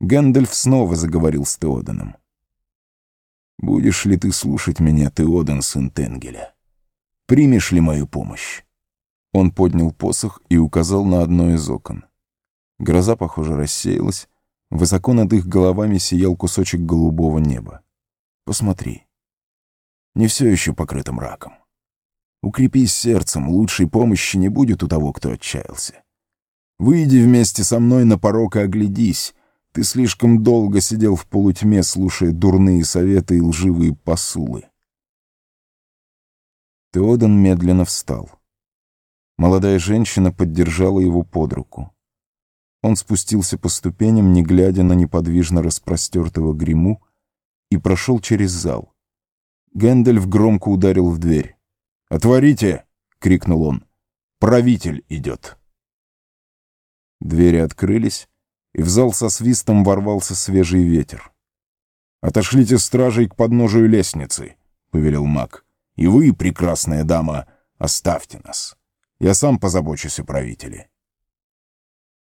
Гэндальф снова заговорил с Теоданом. «Будешь ли ты слушать меня, Теодан, сын Тенгеля? Примешь ли мою помощь?» Он поднял посох и указал на одно из окон. Гроза, похоже, рассеялась. Высоко над их головами сиял кусочек голубого неба. «Посмотри. Не все еще покрыто мраком. Укрепись сердцем, лучшей помощи не будет у того, кто отчаялся. Выйди вместе со мной на порог и оглядись. Ты слишком долго сидел в полутьме, слушая дурные советы и лживые посулы. Теодан медленно встал. Молодая женщина поддержала его под руку. Он спустился по ступеням, не глядя на неподвижно распростертого гриму, и прошел через зал. Гэндальф громко ударил в дверь. «Отворите!» — крикнул он. «Правитель идет!» Двери открылись, и в зал со свистом ворвался свежий ветер. «Отошлите стражей к подножию лестницы», — повелел маг. «И вы, прекрасная дама, оставьте нас. Я сам позабочусь о правителе».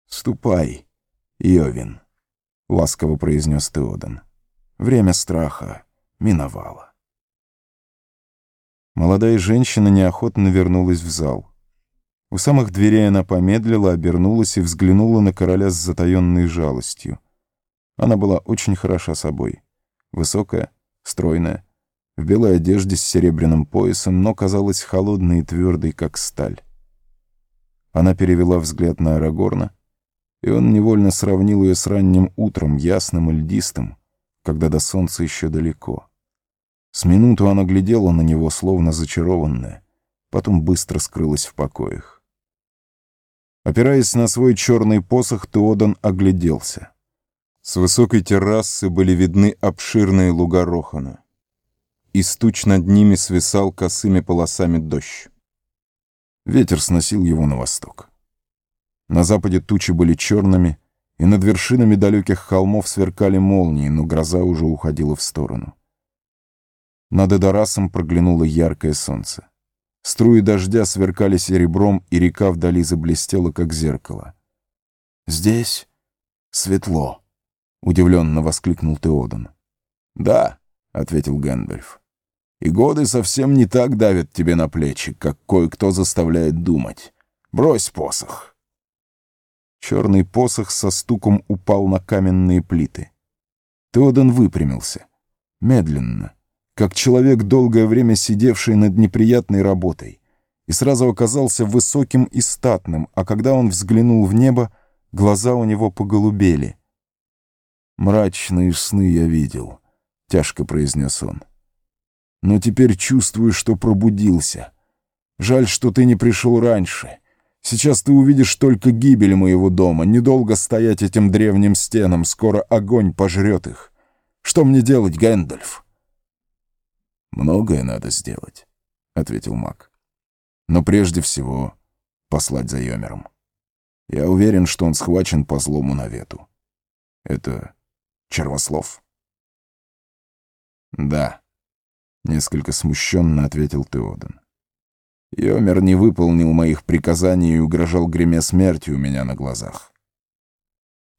«Ступай, Йовин», — ласково произнес Теодан. «Время страха миновало». Молодая женщина неохотно вернулась в зал. У самых дверей она помедлила, обернулась и взглянула на короля с затаенной жалостью. Она была очень хороша собой. Высокая, стройная, в белой одежде с серебряным поясом, но казалась холодной и твердой, как сталь. Она перевела взгляд на Арагорна, и он невольно сравнил ее с ранним утром, ясным и льдистым, когда до солнца еще далеко. С минуту она глядела на него, словно зачарованная, потом быстро скрылась в покоях. Опираясь на свой черный посох, Теодан огляделся. С высокой террасы были видны обширные луга Рохана. И стуч над ними свисал косыми полосами дождь. Ветер сносил его на восток. На западе тучи были черными, и над вершинами далеких холмов сверкали молнии, но гроза уже уходила в сторону. Над Эдорасом проглянуло яркое солнце. Струи дождя сверкали серебром, и река вдали заблестела, как зеркало. «Здесь светло», — удивленно воскликнул Теодан. «Да», — ответил Гэндальф. «И годы совсем не так давят тебе на плечи, как кое-кто заставляет думать. Брось посох». Черный посох со стуком упал на каменные плиты. Теодан выпрямился. Медленно, как человек, долгое время сидевший над неприятной работой, и сразу оказался высоким и статным, а когда он взглянул в небо, глаза у него поголубели. «Мрачные сны я видел», — тяжко произнес он. «Но теперь чувствую, что пробудился. Жаль, что ты не пришел раньше. Сейчас ты увидишь только гибель моего дома. Недолго стоять этим древним стенам, скоро огонь пожрет их. Что мне делать, Гэндальф?» «Многое надо сделать», — ответил маг. «Но прежде всего послать за Йомером. Я уверен, что он схвачен по злому навету. Это Червослов?» «Да», — несколько смущенно ответил Теоден. «Йомер не выполнил моих приказаний и угрожал греме смерти у меня на глазах.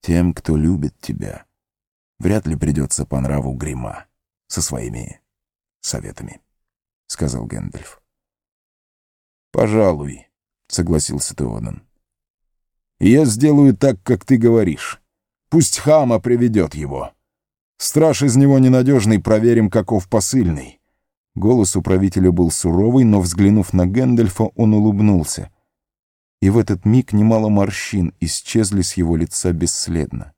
Тем, кто любит тебя, вряд ли придется по нраву грима со своими советами», — сказал Гэндальф. «Пожалуй», — согласился Теодан. «Я сделаю так, как ты говоришь. Пусть Хама приведет его. Страж из него ненадежный, проверим, каков посыльный». Голос управителя был суровый, но, взглянув на Гэндальфа, он улыбнулся. И в этот миг немало морщин исчезли с его лица бесследно.